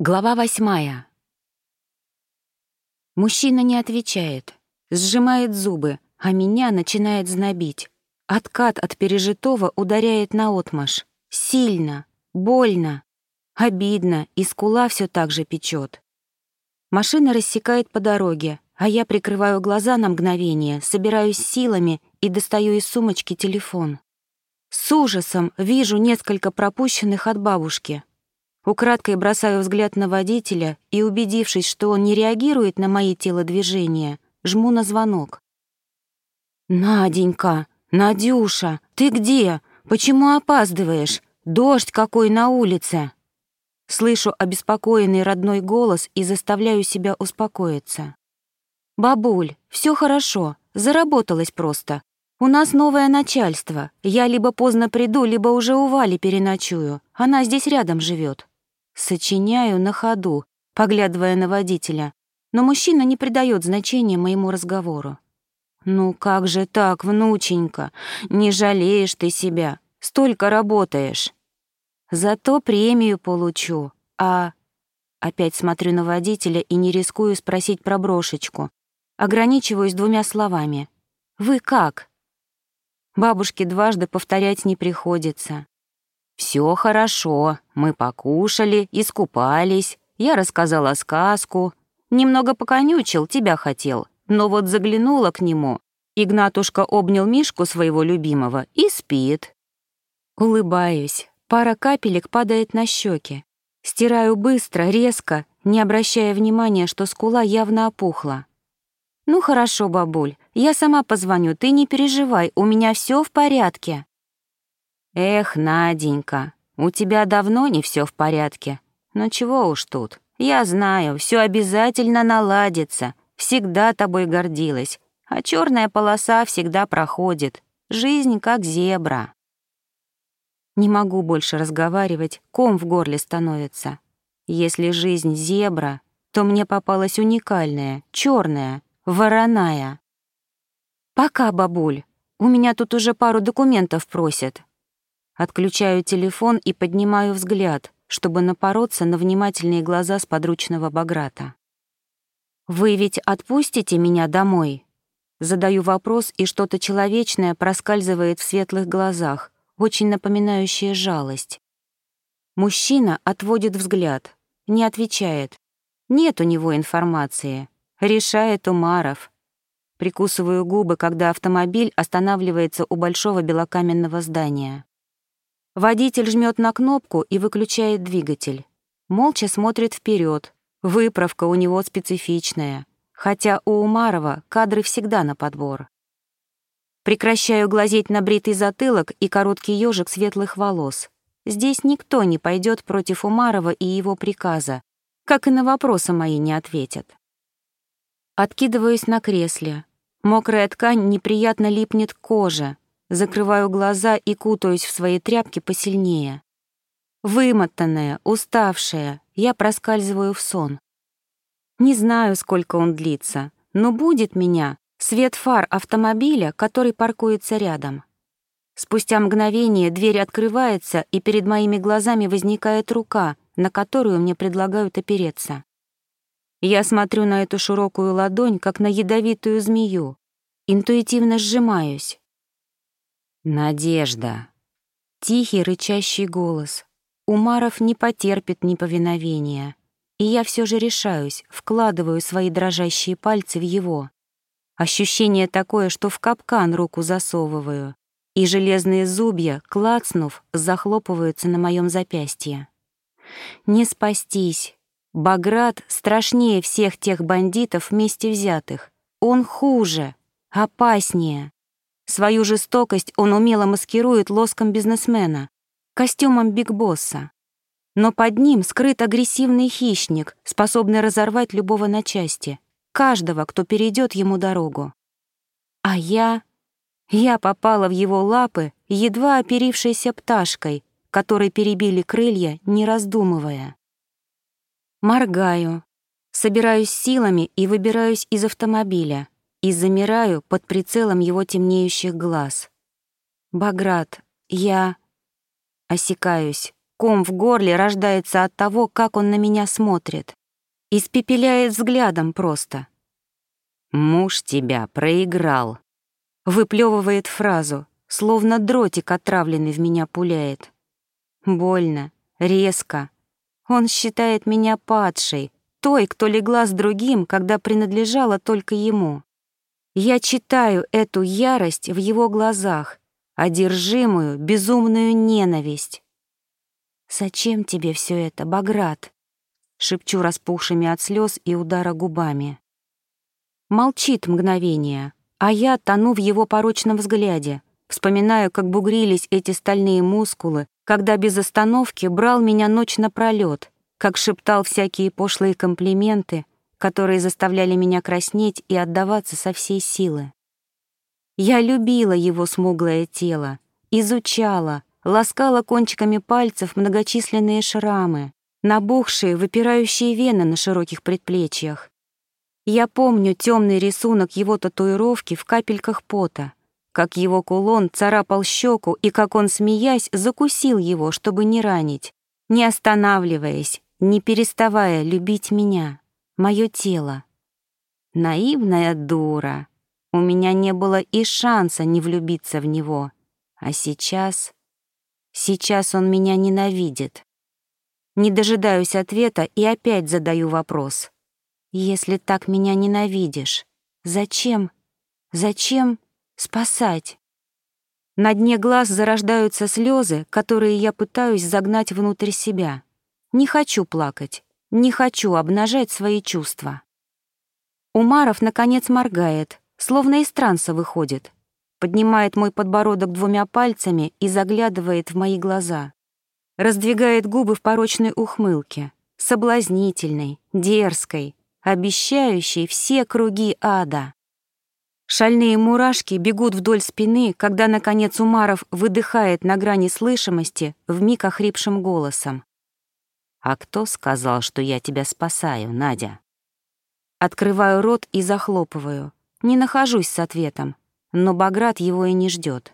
Глава восьмая. Мужчина не отвечает, сжимает зубы, а меня начинает знобить. Откат от пережитого ударяет наотмашь. Сильно, больно, обидно, и скула все так же печет. Машина рассекает по дороге, а я прикрываю глаза на мгновение, собираюсь силами и достаю из сумочки телефон. С ужасом вижу несколько пропущенных от бабушки — Украдкой бросаю взгляд на водителя и, убедившись, что он не реагирует на мои телодвижения, жму на звонок. «Наденька! Надюша! Ты где? Почему опаздываешь? Дождь какой на улице!» Слышу обеспокоенный родной голос и заставляю себя успокоиться. «Бабуль, все хорошо, заработалось просто. У нас новое начальство. Я либо поздно приду, либо уже у Вали переночую. Она здесь рядом живет. Сочиняю на ходу, поглядывая на водителя, но мужчина не придает значения моему разговору. «Ну как же так, внученька? Не жалеешь ты себя, столько работаешь. Зато премию получу, а...» Опять смотрю на водителя и не рискую спросить про брошечку. Ограничиваюсь двумя словами. «Вы как?» Бабушке дважды повторять не приходится. Все хорошо, мы покушали, искупались, я рассказала сказку, немного поконючил, тебя хотел, но вот заглянула к нему. Игнатушка обнял Мишку своего любимого и спит. Улыбаюсь, пара капелек падает на щеки. Стираю быстро, резко, не обращая внимания, что скула явно опухла. «Ну хорошо, бабуль, я сама позвоню, ты не переживай, у меня все в порядке». «Эх, Наденька, у тебя давно не все в порядке. Но чего уж тут. Я знаю, все обязательно наладится. Всегда тобой гордилась. А черная полоса всегда проходит. Жизнь как зебра». Не могу больше разговаривать, ком в горле становится. Если жизнь зебра, то мне попалась уникальная, черная, вороная. «Пока, бабуль. У меня тут уже пару документов просят. Отключаю телефон и поднимаю взгляд, чтобы напороться на внимательные глаза с подручного Баграта. «Вы ведь отпустите меня домой?» Задаю вопрос, и что-то человечное проскальзывает в светлых глазах, очень напоминающее жалость. Мужчина отводит взгляд, не отвечает. Нет у него информации. Решает Умаров. Прикусываю губы, когда автомобиль останавливается у большого белокаменного здания. Водитель жмет на кнопку и выключает двигатель. Молча смотрит вперед. Выправка у него специфичная. Хотя у Умарова кадры всегда на подбор. Прекращаю глазеть на бритый затылок и короткий ежик светлых волос. Здесь никто не пойдет против Умарова и его приказа, как и на вопросы мои не ответят. Откидываюсь на кресле. Мокрая ткань неприятно липнет к коже, Закрываю глаза и кутаюсь в свои тряпки посильнее. Вымотанная, уставшая, я проскальзываю в сон. Не знаю, сколько он длится, но будет меня свет фар автомобиля, который паркуется рядом. Спустя мгновение дверь открывается, и перед моими глазами возникает рука, на которую мне предлагают опереться. Я смотрю на эту широкую ладонь, как на ядовитую змею. Интуитивно сжимаюсь. «Надежда!» Тихий рычащий голос. Умаров не потерпит неповиновения. И я все же решаюсь, вкладываю свои дрожащие пальцы в его. Ощущение такое, что в капкан руку засовываю, и железные зубья, клацнув, захлопываются на моем запястье. Не спастись. Баграт страшнее всех тех бандитов вместе взятых. Он хуже, опаснее. Свою жестокость он умело маскирует лоском бизнесмена, костюмом бигбосса. Но под ним скрыт агрессивный хищник, способный разорвать любого на части, каждого, кто перейдет ему дорогу. А я... Я попала в его лапы, едва оперившейся пташкой, которой перебили крылья, не раздумывая. Моргаю, собираюсь силами и выбираюсь из автомобиля — и замираю под прицелом его темнеющих глаз. «Баграт, я...» Осекаюсь, ком в горле рождается от того, как он на меня смотрит. Испепеляет взглядом просто. «Муж тебя проиграл», — выплевывает фразу, словно дротик отравленный в меня пуляет. Больно, резко. Он считает меня падшей, той, кто легла с другим, когда принадлежала только ему. Я читаю эту ярость в его глазах, одержимую, безумную ненависть. «Зачем тебе все это, Баграт?» — шепчу распухшими от слез и удара губами. Молчит мгновение, а я тону в его порочном взгляде, вспоминаю, как бугрились эти стальные мускулы, когда без остановки брал меня ночь напролёт, как шептал всякие пошлые комплименты, которые заставляли меня краснеть и отдаваться со всей силы. Я любила его смуглое тело, изучала, ласкала кончиками пальцев многочисленные шрамы, набухшие, выпирающие вены на широких предплечьях. Я помню темный рисунок его татуировки в капельках пота, как его кулон царапал щеку и как он, смеясь, закусил его, чтобы не ранить, не останавливаясь, не переставая любить меня, мое тело. Наивная дура. У меня не было и шанса не влюбиться в него. А сейчас... Сейчас он меня ненавидит. Не дожидаюсь ответа и опять задаю вопрос. Если так меня ненавидишь, зачем? Зачем спасать? На дне глаз зарождаются слезы, которые я пытаюсь загнать внутрь себя. Не хочу плакать, не хочу обнажать свои чувства. Умаров, наконец, моргает, словно из транса выходит, поднимает мой подбородок двумя пальцами и заглядывает в мои глаза. Раздвигает губы в порочной ухмылке, соблазнительной, дерзкой, обещающей все круги ада. Шальные мурашки бегут вдоль спины, когда, наконец, Умаров выдыхает на грани слышимости вмиг охрипшим голосом. «А кто сказал, что я тебя спасаю, Надя?» Открываю рот и захлопываю. Не нахожусь с ответом, но Баграт его и не ждет.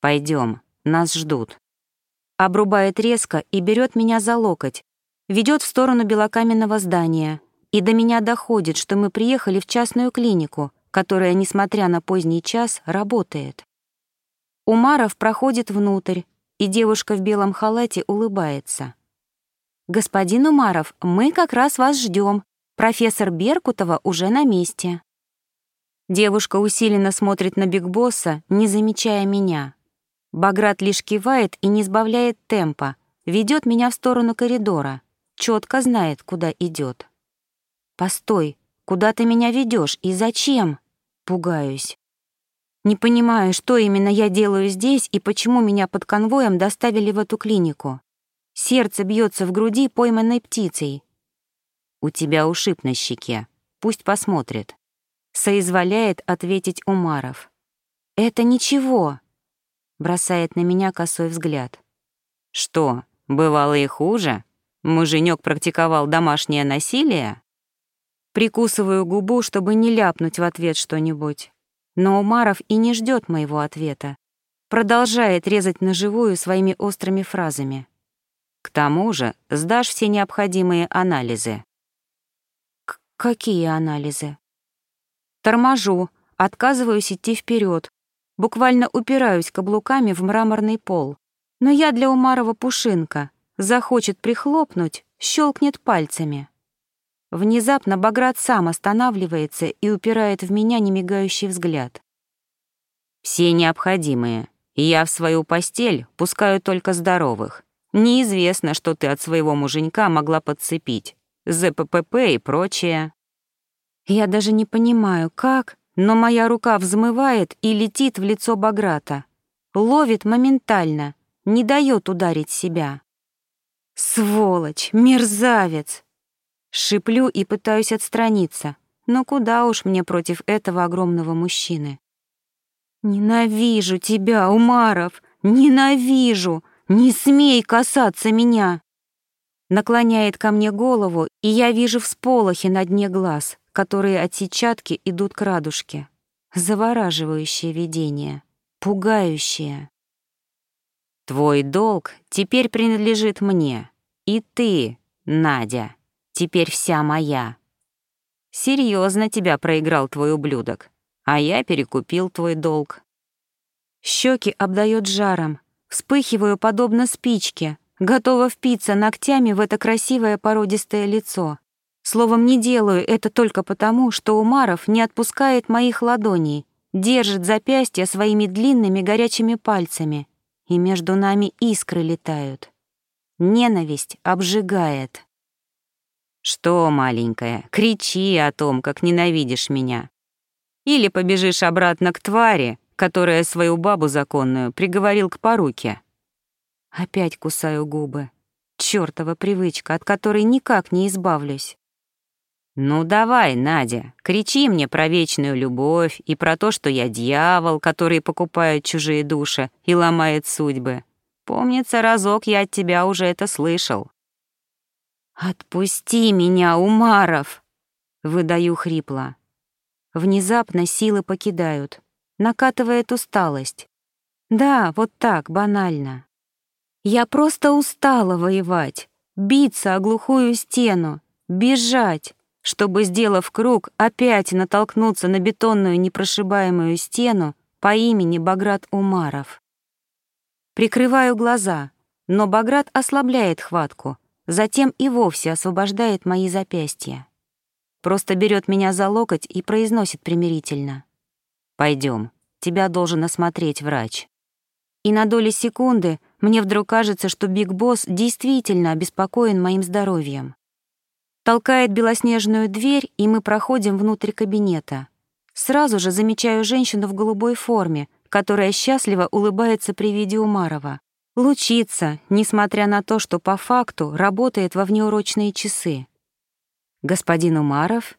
Пойдем, нас ждут. Обрубает резко и берет меня за локоть, ведет в сторону белокаменного здания, и до меня доходит, что мы приехали в частную клинику, которая, несмотря на поздний час, работает. Умаров проходит внутрь, и девушка в белом халате улыбается. «Господин Умаров, мы как раз вас ждем. Профессор Беркутова уже на месте». Девушка усиленно смотрит на Бигбосса, не замечая меня. Баграт лишь кивает и не сбавляет темпа, ведет меня в сторону коридора, четко знает, куда идет. «Постой, куда ты меня ведешь и зачем?» Пугаюсь. Не понимаю, что именно я делаю здесь и почему меня под конвоем доставили в эту клинику. Сердце бьется в груди пойманной птицей. «У тебя ушиб на щеке. Пусть посмотрит». Соизволяет ответить Умаров. «Это ничего», — бросает на меня косой взгляд. «Что, бывало и хуже? Муженек практиковал домашнее насилие?» Прикусываю губу, чтобы не ляпнуть в ответ что-нибудь. Но Умаров и не ждет моего ответа. Продолжает резать на живую своими острыми фразами. К тому же сдашь все необходимые анализы. К какие анализы? Торможу, отказываюсь идти вперед, буквально упираюсь каблуками в мраморный пол. Но я для Умарова пушинка. Захочет прихлопнуть, щелкнет пальцами. Внезапно Баграт сам останавливается и упирает в меня немигающий взгляд. «Все необходимые. Я в свою постель пускаю только здоровых. Неизвестно, что ты от своего муженька могла подцепить. ЗППП и прочее. Я даже не понимаю, как, но моя рука взмывает и летит в лицо Баграта. Ловит моментально, не дает ударить себя. Сволочь, мерзавец! Шиплю и пытаюсь отстраниться, но куда уж мне против этого огромного мужчины. «Ненавижу тебя, Умаров! Ненавижу! «Не смей касаться меня!» Наклоняет ко мне голову, и я вижу всполохи на дне глаз, которые от сетчатки идут к радужке. Завораживающее видение, пугающее. Твой долг теперь принадлежит мне. И ты, Надя, теперь вся моя. Серьезно тебя проиграл твой ублюдок, а я перекупил твой долг. Щеки обдает жаром, вспыхиваю подобно спичке, готова впиться ногтями в это красивое породистое лицо. Словом, не делаю это только потому, что Умаров не отпускает моих ладоней, держит запястья своими длинными горячими пальцами, и между нами искры летают. Ненависть обжигает. Что, маленькая, кричи о том, как ненавидишь меня. Или побежишь обратно к твари, которая свою бабу законную приговорил к поруке. Опять кусаю губы. Чёртова привычка, от которой никак не избавлюсь. «Ну давай, Надя, кричи мне про вечную любовь и про то, что я дьявол, который покупает чужие души и ломает судьбы. Помнится, разок я от тебя уже это слышал». «Отпусти меня, Умаров!» — выдаю хрипло. Внезапно силы покидают, накатывает усталость. Да, вот так, банально. Я просто устала воевать, биться о глухую стену, бежать, чтобы, сделав круг, опять натолкнуться на бетонную непрошибаемую стену по имени Баграт Умаров. Прикрываю глаза, но Баграт ослабляет хватку, затем и вовсе освобождает мои запястья. Просто берет меня за локоть и произносит примирительно. Пойдем, тебя должен осмотреть врач». И на доли секунды мне вдруг кажется, что Биг Босс действительно обеспокоен моим здоровьем. Толкает белоснежную дверь, и мы проходим внутрь кабинета. Сразу же замечаю женщину в голубой форме, которая счастливо улыбается при виде Умарова. Лучится, несмотря на то, что по факту работает во внеурочные часы. Господин Умаров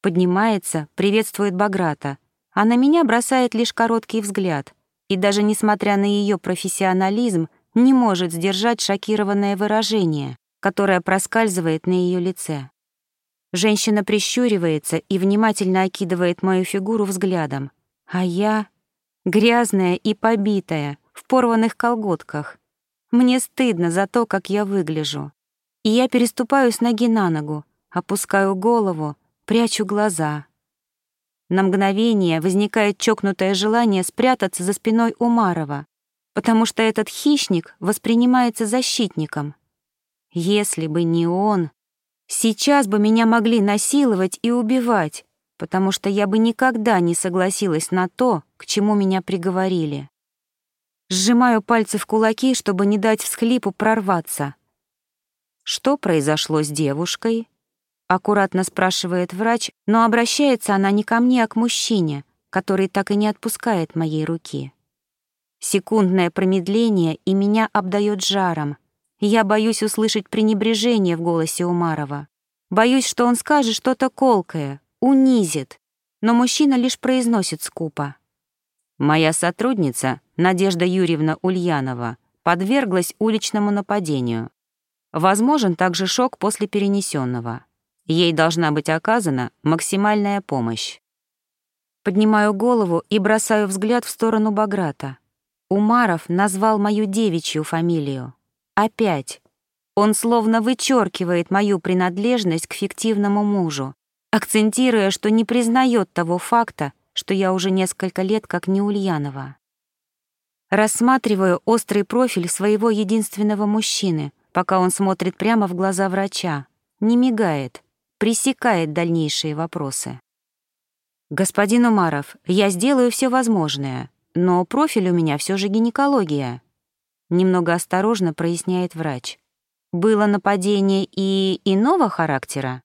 поднимается, приветствует Баграта, а на меня бросает лишь короткий взгляд — и даже несмотря на ее профессионализм, не может сдержать шокированное выражение, которое проскальзывает на ее лице. Женщина прищуривается и внимательно окидывает мою фигуру взглядом, а я — грязная и побитая, в порванных колготках. Мне стыдно за то, как я выгляжу. И я переступаю с ноги на ногу, опускаю голову, прячу глаза — на мгновение возникает чокнутое желание спрятаться за спиной Умарова, потому что этот хищник воспринимается защитником. Если бы не он, сейчас бы меня могли насиловать и убивать, потому что я бы никогда не согласилась на то, к чему меня приговорили. Сжимаю пальцы в кулаки, чтобы не дать всхлипу прорваться. Что произошло с девушкой? Аккуратно спрашивает врач, но обращается она не ко мне, а к мужчине, который так и не отпускает моей руки. Секундное промедление, и меня обдает жаром. Я боюсь услышать пренебрежение в голосе Умарова. Боюсь, что он скажет что-то колкое, унизит. Но мужчина лишь произносит скупо. «Моя сотрудница, Надежда Юрьевна Ульянова, подверглась уличному нападению. Возможен также шок после перенесенного. Ей должна быть оказана максимальная помощь. Поднимаю голову и бросаю взгляд в сторону Баграта. Умаров назвал мою девичью фамилию. Опять. Он словно вычеркивает мою принадлежность к фиктивному мужу, акцентируя, что не признает того факта, что я уже несколько лет как не Ульянова. Рассматриваю острый профиль своего единственного мужчины, пока он смотрит прямо в глаза врача, не мигает, пресекает дальнейшие вопросы. «Господин Умаров, я сделаю все возможное, но профиль у меня все же гинекология», немного осторожно проясняет врач. «Было нападение и иного характера?»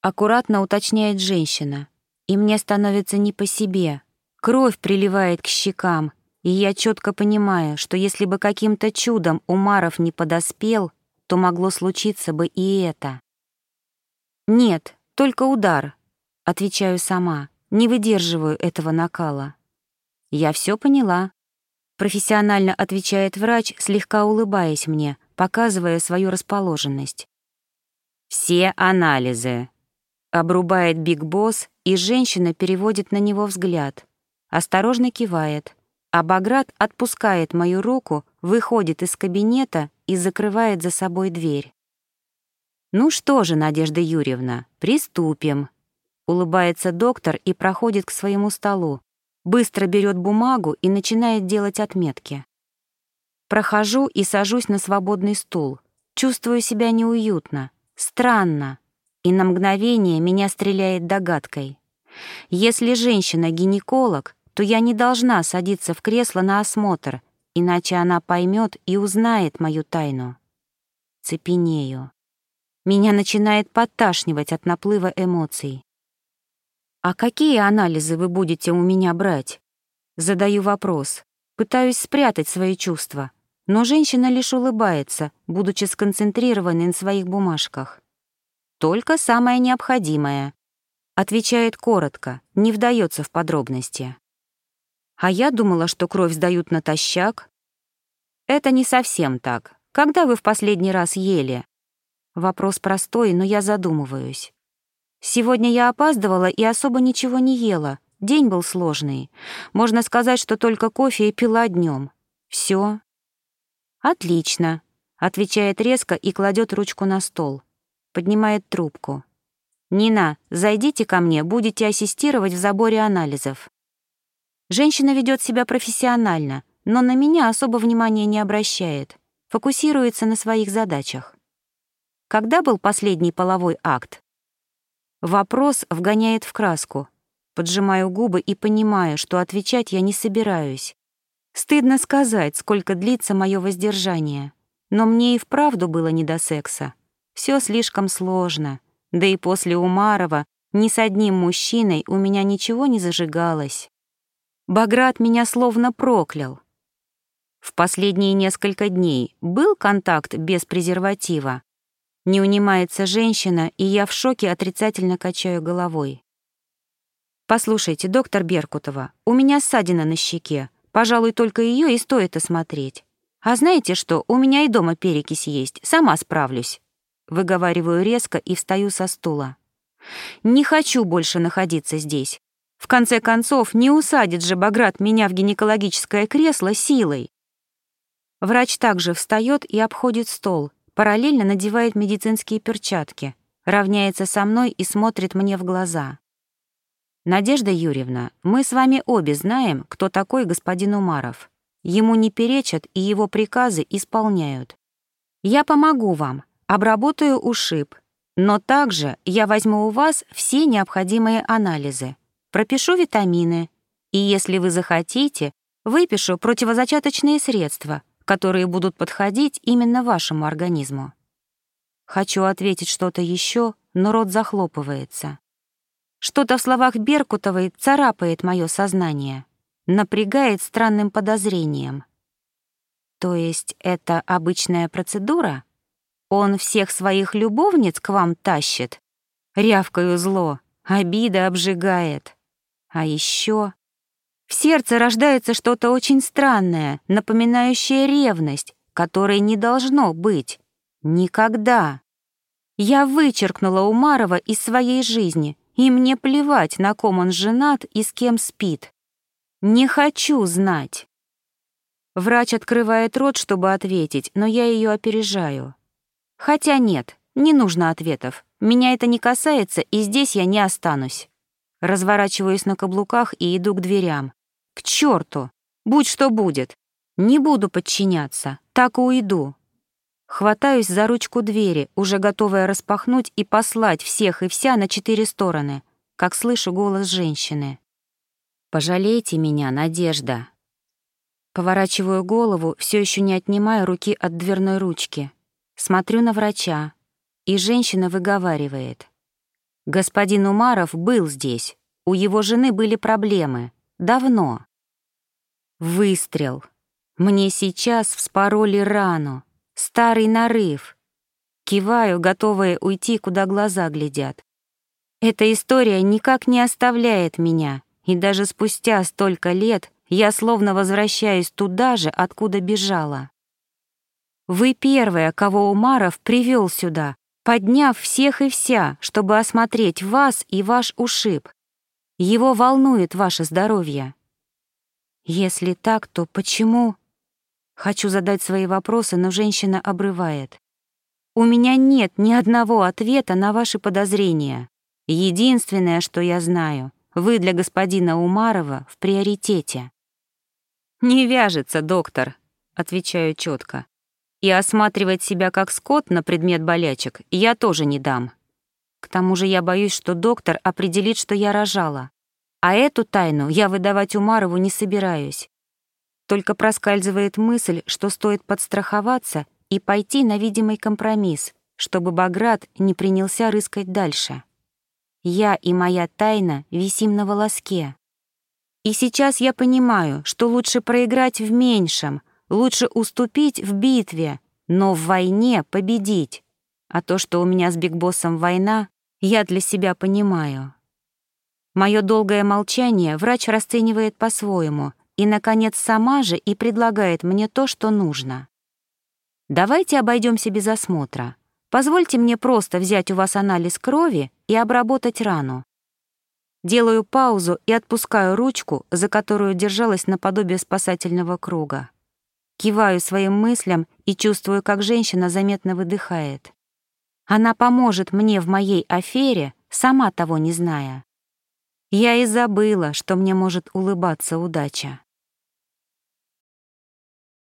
Аккуратно уточняет женщина, и мне становится не по себе. Кровь приливает к щекам, и я четко понимаю, что если бы каким-то чудом Умаров не подоспел, то могло случиться бы и это. «Нет, только удар», — отвечаю сама, не выдерживаю этого накала. «Я все поняла», — профессионально отвечает врач, слегка улыбаясь мне, показывая свою расположенность. «Все анализы», — обрубает Биг Босс, и женщина переводит на него взгляд. Осторожно кивает, а Баграт отпускает мою руку, выходит из кабинета и закрывает за собой дверь. «Ну что же, Надежда Юрьевна, приступим», — улыбается доктор и проходит к своему столу, быстро берет бумагу и начинает делать отметки. Прохожу и сажусь на свободный стул. Чувствую себя неуютно, странно, и на мгновение меня стреляет догадкой. Если женщина гинеколог, то я не должна садиться в кресло на осмотр, иначе она поймет и узнает мою тайну. Цепенею. Меня начинает подташнивать от наплыва эмоций. «А какие анализы вы будете у меня брать?» Задаю вопрос. Пытаюсь спрятать свои чувства, но женщина лишь улыбается, будучи сконцентрированной на своих бумажках. «Только самое необходимое», — отвечает коротко, не вдается в подробности. «А я думала, что кровь сдают натощак». «Это не совсем так. Когда вы в последний раз ели?» Вопрос простой, но я задумываюсь. Сегодня я опаздывала и особо ничего не ела. День был сложный. Можно сказать, что только кофе и пила днем. Все. Отлично, отвечает резко и кладет ручку на стол. Поднимает трубку. Нина, зайдите ко мне, будете ассистировать в заборе анализов. Женщина ведет себя профессионально, но на меня особо внимания не обращает, фокусируется на своих задачах. Когда был последний половой акт? Вопрос вгоняет в краску. Поджимаю губы и понимаю, что отвечать я не собираюсь. Стыдно сказать, сколько длится мое воздержание. Но мне и вправду было не до секса. Все слишком сложно. Да и после Умарова ни с одним мужчиной у меня ничего не зажигалось. Баграт меня словно проклял. В последние несколько дней был контакт без презерватива, не унимается женщина, и я в шоке отрицательно качаю головой. «Послушайте, доктор Беркутова, у меня ссадина на щеке. Пожалуй, только ее и стоит осмотреть. А знаете что, у меня и дома перекись есть, сама справлюсь». Выговариваю резко и встаю со стула. «Не хочу больше находиться здесь. В конце концов, не усадит же Баграт меня в гинекологическое кресло силой». Врач также встает и обходит стол, параллельно надевает медицинские перчатки, равняется со мной и смотрит мне в глаза. «Надежда Юрьевна, мы с вами обе знаем, кто такой господин Умаров. Ему не перечат и его приказы исполняют. Я помогу вам, обработаю ушиб, но также я возьму у вас все необходимые анализы, пропишу витамины, и если вы захотите, выпишу противозачаточные средства, которые будут подходить именно вашему организму. Хочу ответить что-то еще, но рот захлопывается. Что-то в словах Беркутовой царапает мое сознание, напрягает странным подозрением. То есть это обычная процедура? Он всех своих любовниц к вам тащит? Рявкаю зло, обида обжигает. А еще в сердце рождается что-то очень странное, напоминающее ревность, которой не должно быть. Никогда. Я вычеркнула Умарова из своей жизни, и мне плевать, на ком он женат и с кем спит. Не хочу знать. Врач открывает рот, чтобы ответить, но я ее опережаю. Хотя нет, не нужно ответов. Меня это не касается, и здесь я не останусь. Разворачиваюсь на каблуках и иду к дверям. К черту! Будь что будет. Не буду подчиняться, так и уйду. Хватаюсь за ручку двери, уже готовая распахнуть и послать всех и вся на четыре стороны, как слышу голос женщины. «Пожалейте меня, Надежда». Поворачиваю голову, все еще не отнимая руки от дверной ручки. Смотрю на врача, и женщина выговаривает. «Господин Умаров был здесь. У его жены были проблемы. Давно. Выстрел. Мне сейчас вспороли рану. Старый нарыв. Киваю, готовая уйти, куда глаза глядят. Эта история никак не оставляет меня, и даже спустя столько лет я словно возвращаюсь туда же, откуда бежала. Вы первая, кого Умаров привел сюда, подняв всех и вся, чтобы осмотреть вас и ваш ушиб. Его волнует ваше здоровье. Если так, то почему? Хочу задать свои вопросы, но женщина обрывает. «У меня нет ни одного ответа на ваши подозрения. Единственное, что я знаю, вы для господина Умарова в приоритете». «Не вяжется, доктор», — отвечаю четко. «И осматривать себя как скот на предмет болячек я тоже не дам. К тому же я боюсь, что доктор определит, что я рожала. А эту тайну я выдавать Умарову не собираюсь. Только проскальзывает мысль, что стоит подстраховаться и пойти на видимый компромисс, чтобы Баграт не принялся рыскать дальше. Я и моя тайна висим на волоске. И сейчас я понимаю, что лучше проиграть в меньшем, лучше уступить в битве, но в войне победить. А то, что у меня с Бигбоссом война, я для себя понимаю. Мое долгое молчание врач расценивает по-своему и, наконец, сама же и предлагает мне то, что нужно. Давайте обойдемся без осмотра. Позвольте мне просто взять у вас анализ крови и обработать рану. Делаю паузу и отпускаю ручку, за которую держалась наподобие спасательного круга. Киваю своим мыслям и чувствую, как женщина заметно выдыхает. Она поможет мне в моей афере, сама того не зная. Я и забыла, что мне может улыбаться удача.